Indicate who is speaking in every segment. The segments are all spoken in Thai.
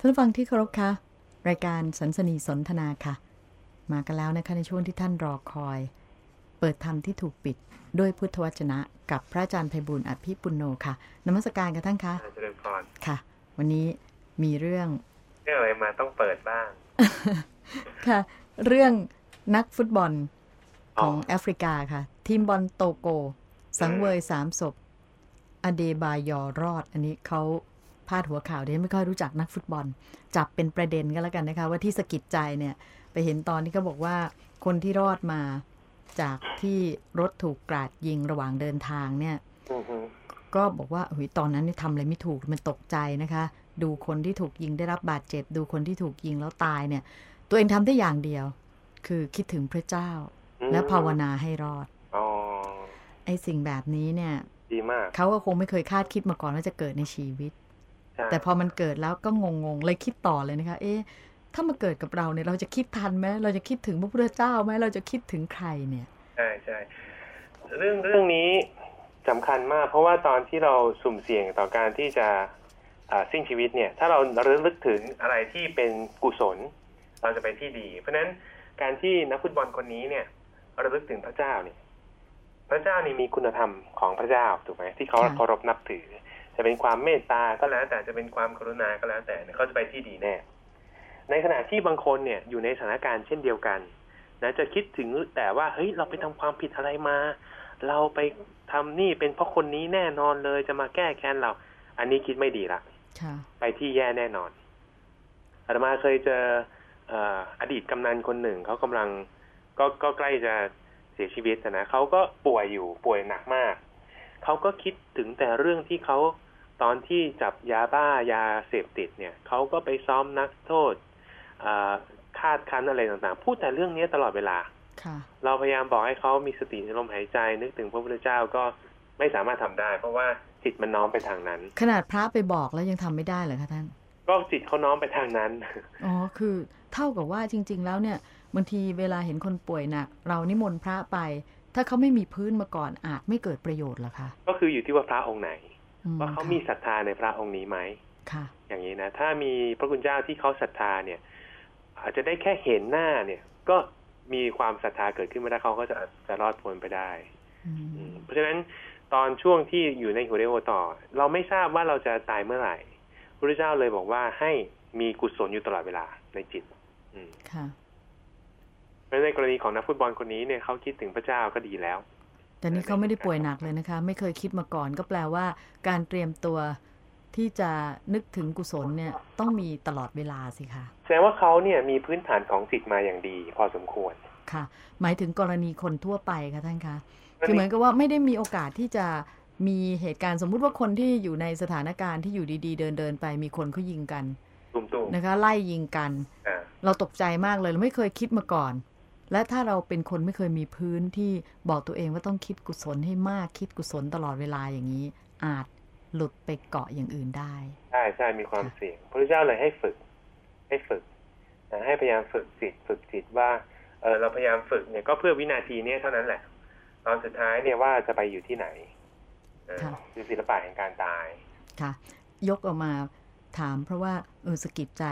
Speaker 1: ท่านผู้ฟังที่เคารพคะรายการสันสนีสนทนาค่ะ มากันแล้วนะคะในช่วงที่ท่านรอคอย เปิดธรรมที่ถูกปิดด้วยพุทธวจนะกับพระอาจารย์ไพบุญอภิปุณโนค่ะนมัสการกันท่านคะ
Speaker 2: เจริญพร
Speaker 1: ค่ะ วันนี้มีเรื่อง
Speaker 2: เรื่องอะไรมาต้องเปิดบ้าง
Speaker 1: ค่ะ เรื่องนักฟุตบอล
Speaker 2: อ๋อ
Speaker 1: ของแอฟริกาค่ะ ทีมบอลโตโก สังเวยสามศพ อเดบายอรอด อันนี้เขา พาดหัวข่าวเดี๋ยวไม่ค่อยรู้จักนักฟุตบอล จับเป็นประเด็นก็แล้วกันนะคะ ว่าที่สะกิดใจเนี่ย ไปเห็นตอนที่เขาบอกว่าคนที่รอดมาจากที่รถถูกกราดยิงระหว่างเดินทางเนี่ย
Speaker 2: อือฮึ
Speaker 1: ก็บอกว่าเฮ้ยตอนนั้นนี่ทำอะไรไม่ถูกมันตกใจนะคะ ดูคนที่ถูกยิงได้รับบาดเจ็บ ดูคนที่ถูกยิงแล้วตายเนี่ย ตัวเองทำได้อย่างเดียว คือคิดถึงพระเจ้า และภาวนาให้รอด
Speaker 2: อ๋อ
Speaker 1: ไอ้สิ่งแบบนี้เนี่ย
Speaker 2: ดีมาก
Speaker 1: เขาก็คงไม่เคยคาดคิดมาก่อนว่าจะเกิดในชีวิต
Speaker 2: ใช่
Speaker 1: แต่พอมันเกิดแล้วก็งงๆ เลยคิดต่อเลยนะคะ เอ๊ะ ถ้ามาเกิดกับเราเนี่ย เราจะคิดทันไหมเราจะคิดถึงพระพุทธเจ้าไหมเราจะคิดถึงใครเนี่ย
Speaker 2: ใช่ใช่เรื่องเรื่องนี้สำคัญมาก เพราะว่าตอนที่เราสุ่มเสี่ยงต่อการที่จะอ่าสิ้นชีวิตเนี่ย ถ้าเราระลึกถึงอะไรที่เป็นกุศล เราจะไปที่ดี เพราะฉะนั้นการที่นักฟุตบอลคนนี้เนี่ยระลึกถึงพระเจ้าเนี่ยพระเจ้านี่มีคุณธรรมของพระเจ้าถูกไหมที่เขา
Speaker 1: ค่ะ
Speaker 2: เคารพนับถือ จะเป็นความเมตตาก็แล้วแต่จะเป็นความกรุณาก็แล้วแต่เนี่ยเขาจะไปที่ดีแน่ ในขณะที่บางคนเนี่ยอยู่ในสถานการณ์เช่นเดียวกันนะจะคิดถึงแต่ว่าเฮ้ยเราไปทำความผิดอะไรมา เราไปทำนี่เป็นเพราะคนนี้แน่นอนเลยจะมาแก้แค้นเรา อันนี้คิดไม่ดีละ
Speaker 1: ค่ะ
Speaker 2: ไปที่แย่แน่นอนอาตมาเคยเจอเอ่ออดีตกำนันคนหนึ่งเขากำลังก็ก็ใกล้จะเสียชีวิตอะนะเขาก็ป่วยอยู่ป่วยหนักมากเขาก็คิดถึงแต่เรื่องที่เขา ตอนที่จับยาบ้ายาเสพติดเนี่ยเขาก็ไปซ้อมนักโทษอ่าคาดคั้นอะไรต่างๆ พูดแต่เรื่องนี้ตลอดเวลา
Speaker 1: ค่ะ
Speaker 2: เราพยายามบอกให้เขามีสติในลมหายใจ นึกถึงพระพุทธเจ้าก็ไม่สามารถทำได้ เพราะว่าจิตมันน้อมไปทางนั้น
Speaker 1: ขนาดพระไปบอกแล้วยังทำไม่ได้เหรอคะท่าน
Speaker 2: ก็จิตเขาน้อมไปทางนั้น
Speaker 1: อ๋อ คือเท่ากับว่าจริง ๆ แล้วเนี่ยบางทีเวลาเห็นคนป่วยหนัก เรานิมนต์พระไป ถ้าเขาไม่มีพื้นมาก่อนอาจไม่เกิดประโยชน์หรอคะ
Speaker 2: ก็คืออยู่ที่ว่าพระองค์ไหน
Speaker 1: อื
Speaker 2: ว่าเขามีศรัทธาในพระองค์นี้ไหม
Speaker 1: ค่ะ
Speaker 2: อย่างนี้นะถ้ามีพระคุณเจ้าที่เขาศรัทธาเนี่ย อาจจะได้แค่เห็นหน้าเนี่ย ก็มีความศรัทธาเกิดขึ้นมาได้เขาก็จะจะรอดพ้นไปได้
Speaker 1: อื
Speaker 2: อื
Speaker 1: ม
Speaker 2: มเพราะฉะนั้นตอนช่วงที่อยู่ในหัวเรโอต่อ เราไม่ทราบว่าเราจะตายเมื่อไหร่พระพุทธเจ้าเลยบอกว่าให้มีกุศลอยู่ตลอดเวลาในจิตอืม
Speaker 1: ค่ะ
Speaker 2: เพราะในกรณีของนักฟุตบอลคนนี้เนี่ยเขาคิดถึงพระเจ้าก็ดีแล้ว
Speaker 1: แต่นี่เขาไม่ได้ป่วยหนักเลยนะคะ ไม่เคยคิดมาก่อนก็แปลว่า การเตรียมตัวที่จะนึกถึงกุศลเนี่ยต้องมีตลอดเวลาสิคะ
Speaker 2: แสดงว่าเขาเนี่ยมีพื้นฐานของจิตมาอย่างดี พอสมควร
Speaker 1: ค่ะ หมายถึงกรณีคนทั่วไปค่ะท่านคะคือเหมือนกับว่าไม่ได้มีโอกาสที่จะมีเหตุการณ์สมมุติว่าคนที่อยู่ในสถานการณ์ที่อยู่ดีๆ เดินเดินๆไปมีคนเขายิงกัน
Speaker 2: ตุ่มๆ
Speaker 1: นะคะ ไล่ยิงกัน
Speaker 2: อ่า
Speaker 1: เราตกใจมากเลยเราไม่เคยคิดมาก่อน และถ้าเราเป็นคนไม่เคยมีพื้นที่บอกตัวเองว่าต้องคิดกุศลให้มากคิดกุศลตลอดเวลาอย่างนี้ อาจหลุดไปเกาะอย่างอื่นได้
Speaker 2: ใช่ใช่มีความเสี่ยงพระพุทธเจ้าเลยให้ฝึก ให้ฝึกนะให้พยายามฝึกจิตฝึกจิตว่าเออเราพยายามฝึกเนี่ยก็เพื่อวินาทีเนี้ยเท่านั้นแหละ ตอนสุดท้ายเนี่ยว่าจะไปอยู่ที่ไหนเออ
Speaker 1: ค่ะ
Speaker 2: คือศิลปะแห่งการตาย
Speaker 1: ค่ะ ยกออกมาถามเพราะว่าเออสะกิดใจ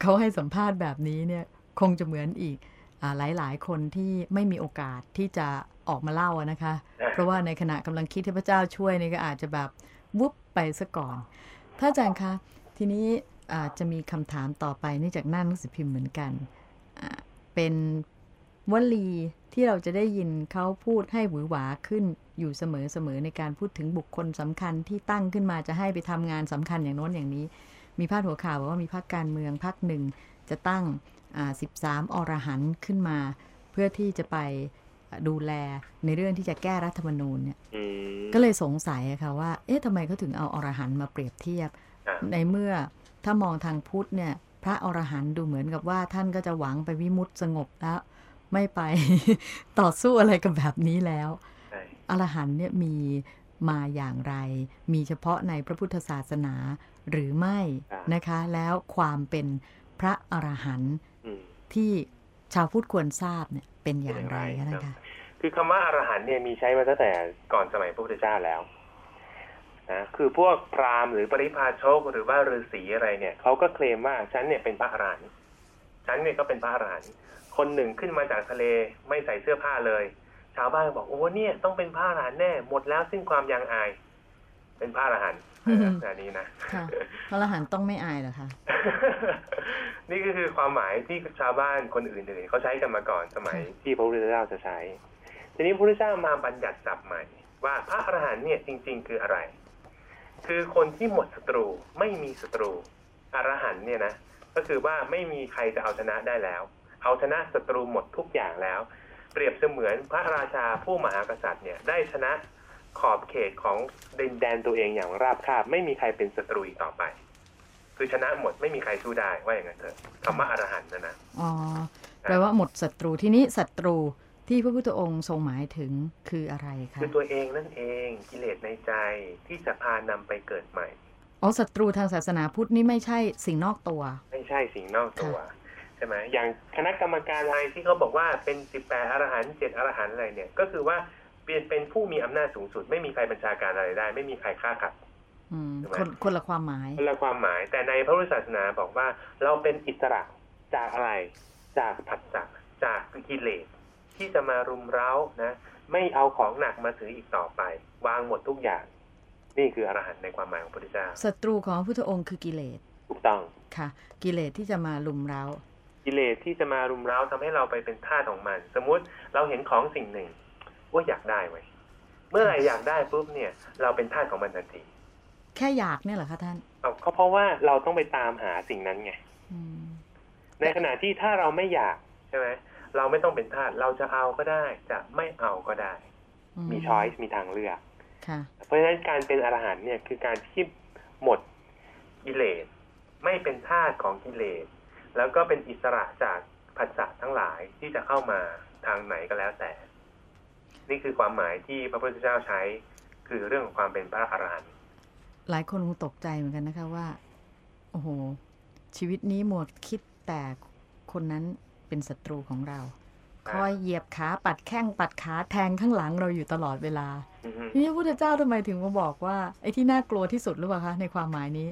Speaker 1: เขาให้สัมภาษณ์แบบนี้เนี่ย คงจะเหมือนอีกอ่า หลาย ๆ คนที่ไม่มีโอกาสที่จะออกมาเล่าอะนะคะ เพราะว่าในขณะกำลังคิดที่พระเจ้าช่วยนี่ก็อาจจะแบบวุบไปซะก่อนถ้าอาจารย์คะทีนี้อาจจะมีคำถามต่อไปเนื่องจากหน้าหนังสือพิมพ์เหมือนกันอ่าเป็นวลีที่เราจะได้ยินเขาพูดให้หวือหวาขึ้นอยู่เสมอๆในการพูดถึงบุคคลสำคัญที่ตั้งขึ้นมาจะให้ไปทำงานสำคัญอย่างโน้นอย่างนี้ มีพาดหัวข่าวบอกว่ามีพรรคการเมืองพรรคหนึ่งจะตั้งอ่า 13 อรหันต์ขึ้นมา เพื่อที่จะไปดูแลในเรื่องที่จะแก้รัฐธรรมนูญเนี่ย
Speaker 2: อืม
Speaker 1: ก็เลยสงสัยอะค่ะว่า เอ๊ะทำไมเขาถึงเอาอรหันต์มาเปรียบเทียบ
Speaker 2: อะ
Speaker 1: ในเมื่อถ้ามองทางพุทธเนี่ย พระอรหันต์ดูเหมือนกับว่าท่านก็จะหวังไปวิมุตติสงบแล้ว ไม่ไปต่อสู้อะไรกับแบบนี้แล้ว
Speaker 2: ใช่
Speaker 1: อรหันต์เนี่ยมีมาอย่างไร มีเฉพาะในพระพุทธศาสนาหรือไม่นะคะ แล้วความเป็นพระอรหันต์
Speaker 2: อืม
Speaker 1: ที่ชาวพุทธควรทราบเนี่ยเป็นอย่างไรคะท่านคะ
Speaker 2: คือคำว่าอรหันต์เนี่ยมีใช้มาตั้งแต่ก่อนสมัยพระพุทธเจ้าแล้วนะคือพวกพราหมณ์หรือปริพาชกหรือว่าฤาษีอะไรเนี่ยเขาก็เคลมว่าฉันเนี่ยเป็นพระอรหันต์ฉันเนี่ยก็เป็นพระอรหันต์คนหนึ่งขึ้นมาจากทะเลไม่ใส่เสื้อผ้าเลย ชาวบ้านก็บอกโอ้เนี่ยต้องเป็นพระอรหันต์แน่หมดแล้วซึ่งความยังอาย เป็นพระอรหันต์
Speaker 1: อืม
Speaker 2: อันนี้นะ
Speaker 1: ค่ะพระอรหันต์ต้องไม่อายเหรอคะ
Speaker 2: นี่ก็คือความหมายที่ชาวบ้านคนอื่นๆเขาใช้กันมาก่อนสมัยที่พระพุทธเจ้าจะใช้ ทีนี้พระพุทธเจ้ามาบัญญัติศัพท์ใหม่ ว่าพระอรหันต์เนี่ยจริง ๆ คืออะไร คือคนที่หมดศัตรูไม่มีศัตรูอรหันต์เนี่ยนะก็คือว่าไม่มีใครจะเอาชนะได้แล้ว เอาชนะศัตรูหมดทุกอย่างแล้ว เปรียบเสมือนพระราชาผู้มหากษัตริย์เนี่ยได้ชนะขอบเขตของดินแดนตัวเองอย่างราบคาบไม่มีใครเป็นศัตรูอีกต่อไป คือชนะหมดไม่มีใครสู้ได้ว่าอย่างนั้นเถอะคำว่าอรหันต์นะนะ
Speaker 1: อ๋อแปลว่าหมดศัตรูทีนี้ศัตรูที่พระพุทธองค์ทรงหมายถึงคืออะไรคะ
Speaker 2: คือตัวเองนั่นเองกิเลสในใจที่จะพานำไปเกิดใหม่
Speaker 1: อ๋อศัตรูทางศาสนาพุทธนี่ไม่ใช่สิ่งนอกตัว
Speaker 2: ไม่ใช่สิ่งนอกตัวใช่ไหมอย่างคณะกรรมการอะไรที่เขาบอกว่าเป็นสิบแปดอรหันต์เจ็ดอรหันต์อะไรเนี่ย ก็คือว่าเปลี่ยนเป็นผู้มีอำนาจสูงสุด ไม่มีใครบัญชาการอะไรได้ ไม่มีใครฆ่าขัด
Speaker 1: อืม
Speaker 2: ใช่ไหม
Speaker 1: คนคนละความหมาย
Speaker 2: คนละความหมาย แต่ในพระพุทธศาสนาบอกว่า เราเป็นอิสระจากอะไร จากผัสสะจากกิเลสที่จะมารุมเร้านะไม่เอาของหนักมาถืออีกต่อไป วางหมดทุกอย่าง นี่คืออรหันต์ในความหมายของพระพุทธเจ้า
Speaker 1: ศัตรูของพระพุทธองค์คือกิเลส
Speaker 2: ถูกต้อง
Speaker 1: ค่ะ กิเลสที่จะมาลุมเร้า
Speaker 2: กิเลสที่จะมารุมเร้าทำให้เราไปเป็นทาสของมัน สมมุติเราเห็นของสิ่งหนึ่งว่าอยากได้ไว้ยเมื่อไหร่อยากได้ปุ๊บเนี่ย เราเป็นทาสของมันทันที
Speaker 1: แค่อยากเนี่ยเหรอคะท่าน
Speaker 2: เอาก็เพราะว่าเราต้องไปตามหาสิ่งนั้นไง
Speaker 1: อืม
Speaker 2: ในขณะที่ถ้าเราไม่อยากใช่ไหมเราไม่ต้องเป็นทาสเราจะเอาก็ได้ จะไม่เอาก็ได้ มีช้อยส์มีทางเลือก
Speaker 1: ค่ะ
Speaker 2: เพราะฉะนั้นการเป็นอรหันต์เนี่ยคือการที่หมดกิเลสไม่เป็นทาสของกิเลสแล้วก็เป็นอิสระจากผัสสะทั้งหลายที่จะเข้ามาทางไหนก็แล้วแต่ นี่คือความหมายที่พระพุทธเจ้าใช้คือเรื่องของความเป็นพระอรหันต์
Speaker 1: หลายคนคงตกใจเหมือนกันนะคะว่า โอ้โห ชีวิตนี้หมดคิดแต่คนนั้นเป็นศัตรูของเรา คอยเหยียบขาปัดแข้งปัดขาแทงข้างหลังเราอยู่ตลอดเวลา
Speaker 2: อือฮึ
Speaker 1: ทีนี้พระพุทธเจ้าทำไมถึงมาบอกว่าไอ้ที่น่ากลัวที่สุดหรือเปล่าคะในความหมายนี้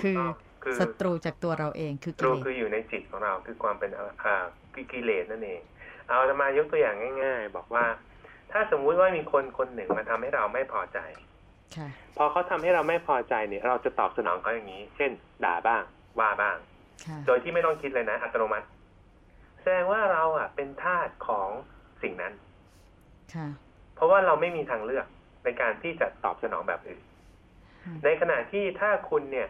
Speaker 1: คือ
Speaker 2: คือ
Speaker 1: ศัตรูจากตัวเราเองคือ
Speaker 2: ต
Speaker 1: กิ
Speaker 2: รู
Speaker 1: เลส
Speaker 2: คืออยู่ในจิตของเราคือความเป็นอ่าคือกิเลสนั่นเอง เอาจะมายกตัวอย่างง่าย ๆ บอกว่า ถ้าสมมุติว่ามีคนคนหนึ่งมาทำให้เราไม่พอใจ
Speaker 1: ค่ะ
Speaker 2: พอเขาทำให้เราไม่พอใจเนี่ย เราจะตอบสนองเขาอย่างนี้ เช่น ด่าบ้าง ว่าบ้าง
Speaker 1: ค่ะ
Speaker 2: โดยที่ไม่ต้องคิดเลยนะ อัตโนมัติ แสดงว่าเราอะ เป็นทาสของสิ่งนั้น
Speaker 1: ค่ะ
Speaker 2: เพราะว่าเราไม่มีทางเลือกในการที่จะตอบสนองแบบอื่น
Speaker 1: อืม
Speaker 2: ในขณะที่ถ้าคุณเนี่ย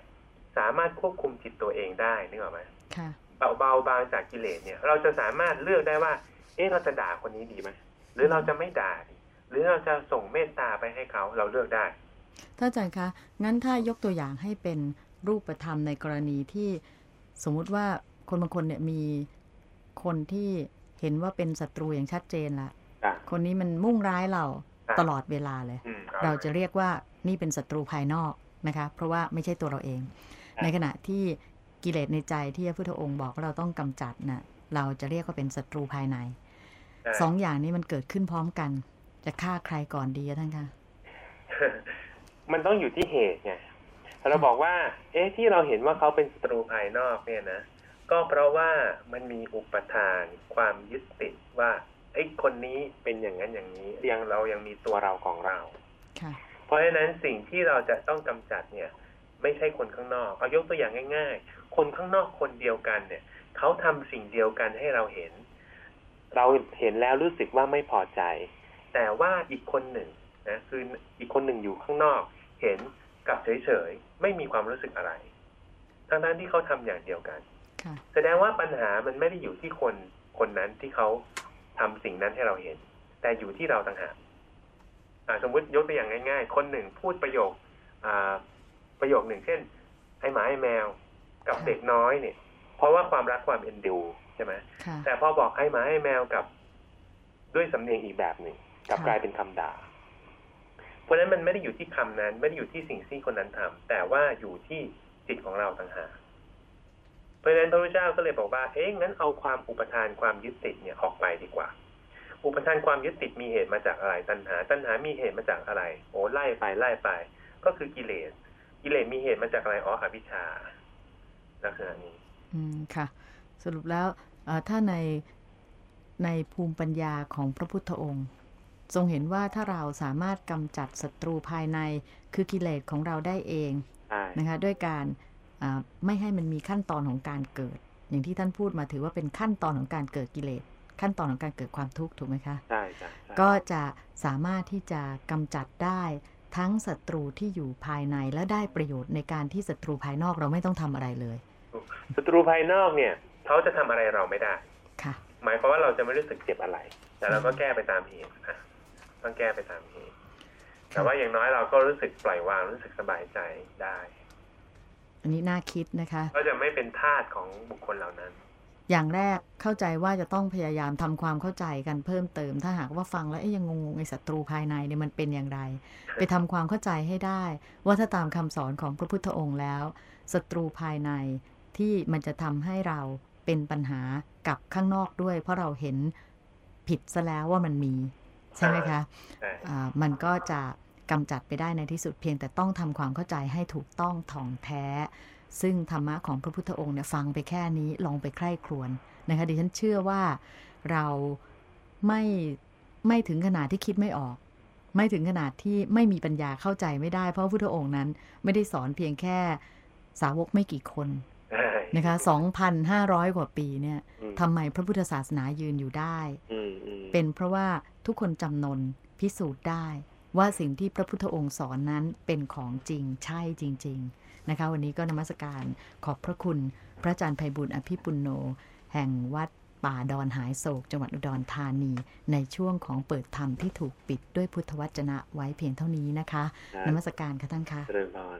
Speaker 2: สามารถควบคุมจิตตัวเองได้นึกออกไหม
Speaker 1: ค่ะ
Speaker 2: เบาเบาบางจากกิเลสเนี่ย เราจะสามารถเลือกได้ว่า เอ๊ะเราจะด่าคนนี้ดีไหมหรือเราจะไม่ด่าดีหรือเราจะส่งเมตตาไปให้เขาเราเลือกได้
Speaker 1: ท่านอาจารย์คะ งั้นถ้ายกตัวอย่างให้เป็นรูปธรรมในกรณีที่สมมุติว่าคนบางคนเนี่ยมีคนที่เห็นว่าเป็นศัตรูอย่างชัดเจนละ
Speaker 2: อะ
Speaker 1: คนนี้มันมุ่งร้ายเรา
Speaker 2: อะ
Speaker 1: ตลอดเวลาเลย
Speaker 2: อืมอ
Speaker 1: เราจะเรียกว่านี่เป็นศัตรูภายนอกนะคะ เพราะว่าไม่ใช่ตัวเราเอง
Speaker 2: ครับ
Speaker 1: ในขณะที่กิเลสในใจที่พระพุทธองค์บอกว่าเราต้องกำจัดน่ะ เราจะเรียกว่าเป็นศัตรูภายใน
Speaker 2: ใช่
Speaker 1: สองอย่างนี้มันเกิดขึ้นพร้อมกัน จะฆ่าใครก่อนดีอะท่านคะ
Speaker 2: มันต้องอยู่ที่เหตุไงเราบอกว่า เอ๊ะที่เราเห็นว่าเขาเป็นศัตรูภายนอกเนี่ยนะก็เพราะว่ามันมีอุปทานความยึดติดว่าไอ้คนนี้เป็นอย่างนั้นอย่างนี้ยังเรายังมีตัวเราของเรา
Speaker 1: ค่ะ
Speaker 2: เพราะฉะนั้นสิ่งที่เราจะต้องกำจัดเนี่ย ไม่ใช่คนข้างนอก เอายกตัวอย่างง่าย ๆ คนข้างนอกคนเดียวกันเนี่ยเขาทำสิ่งเดียวกันให้เราเห็น เราเห็นแล้วรู้สึกว่าไม่พอใจ แต่ว่าอีกคนหนึ่งนะคืออีกคนหนึ่งอยู่ข้างนอก เห็นกับเฉยๆไม่มีความรู้สึกอะไรทั้งๆที่เขาทำอย่างเดียวกัน
Speaker 1: ค่ะ
Speaker 2: แสดงว่าปัญหามันไม่ได้อยู่ที่คนคนนั้นที่เขาทำสิ่งนั้นให้เราเห็น แต่อยู่ที่เราต่างหากอ่าสมมติยกตัวอย่างง่าย ๆ คนหนึ่งพูดประโยคอ่าประโยคหนึ่งเช่น ไอ้หมาไอ้แมว กับ
Speaker 1: ค่ะ
Speaker 2: เด็กน้อยเนี่ย เพราะว่าความรักความเอ็นดูใช่ไหม
Speaker 1: ค่ะ
Speaker 2: แต่พอบอกไอ้หมาไอ้แมวกับด้วยสำเนียงอีกแบบหนึ่งกลับ
Speaker 1: ค่ะ
Speaker 2: กลายเป็นคำด่า เพราะฉะนั้นมันไม่ได้อยู่ที่คำนั้น ไม่ได้อยู่ที่สิ่งที่คนนั้นทำแต่ว่าอยู่ที่จิตของเราต่างหากเพราะฉะนั้นพระพุทธเจ้าก็เลยบอกว่าเอ๊ะงั้นเอาความอุปทานความยึดติดเนี่ยออกไปดีกว่า อุปทานความยึดติดมีเหตุมาจากอะไรตัณหา ตัณหามีเหตุมาจากอะไร โอ้ไล่ไปไล่ไป ก็คือกิเลสกิเลสมีเหตุมาจากอะไรอ๋ออวิชชาลักษณะนี้
Speaker 1: อืมค่ะ สรุปแล้วถ้าในในภูมิปัญญาของพระพุทธองค์ ทรงเห็นว่าถ้าเราสามารถกำจัดศัตรูภายในคือกิเลสของเราได้เอง
Speaker 2: ใช่
Speaker 1: นะคะด้วยการอ่าไม่ให้มันมีขั้นตอนของการเกิด อย่างที่ท่านพูดมาถือว่าเป็นขั้นตอนของการเกิดกิเลส ขั้นตอนของการเกิดความทุกข์ถูกไหมคะ
Speaker 2: ใช่ใช่ใช่
Speaker 1: ก็จะสามารถที่จะกำจัดได้ทั้งศัตรูที่อยู่ภายในและได้ประโยชน์ในการที่ศัตรูภายนอกเราไม่ต้องทำอะไรเลย
Speaker 2: ศัตรูภายนอกเนี่ยเขาจะทำอะไรเราไม่ได้
Speaker 1: ค่ะ
Speaker 2: หมายความว่าเราจะไม่รู้สึกเจ็บอะไร แต่เราก็แก้ไปตามเหตุนะ ต้องแก้ไปตามเหตุแต่ว่าอย่างน้อยเราก็รู้สึกปล่อยวางรู้สึกสบายใจได้
Speaker 1: อันนี้น่าคิดนะคะ
Speaker 2: ก็จะไม่เป็นทาสของบุคคลเหล่านั้น
Speaker 1: อย่างแรกเข้าใจว่าจะต้องพยายามทำความเข้าใจกันเพิ่มเติม ถ้าหากว่าฟังแล้วเอ๊ยยังงงๆไอ้ศัตรูภายในเนี่ยมันเป็นอย่างไร ไปทำความเข้าใจให้ได้ ว่าถ้าตามคำสอนของพระพุทธองค์แล้วศัตรูภายในที่มันจะทำให้เราเป็นปัญหากับข้างนอกด้วย เพราะเราเห็นผิดซะแล้วว่ามันมี ใช่ไหมคะ
Speaker 2: ใช่
Speaker 1: อ่ามันก็จะกำจัดไปได้ในที่สุดเพียงแต่ต้องทำความเข้าใจให้ถูกต้องถ่องแท้ ซึ่งธรรมะของพระพุทธองค์เนี่ยฟังไปแค่นี้ลองไปใคร่ครวญนะคะดิฉันเชื่อว่าเราไม่ไม่ถึงขนาดที่คิดไม่ออก ไม่ถึงขนาดที่ไม่มีปัญญาเข้าใจไม่ได้ เพราะพระพุทธองค์นั้นไม่ได้สอนเพียงแค่สาวกไม่กี่คน
Speaker 2: ใช่
Speaker 1: นะคะ2,500กว่าปีเนี่ย
Speaker 2: อืม
Speaker 1: ทำไมพระพุทธศาสนายืนอยู่ได้
Speaker 2: อืมอืม
Speaker 1: เป็นเพราะว่าทุกคนจำนนพิสูจน์ได้ ว่าสิ่งที่พระพุทธองค์สอนนั้นเป็นของจริงใช่จริง ๆนะคะ วันนี้ก็นมัสการขอบพระคุณพระอาจารย์ไพบุญอภิปุณโน แห่งวัดป่าดอนหายโศกจังหวัดอุดรธานี ในช่วงของเปิดธรรมที่ถูกปิดด้วยพุทธวจนะไว้เพียงเท่านี้นะคะนมัสการค่ะท่านคะ
Speaker 2: เจริญพร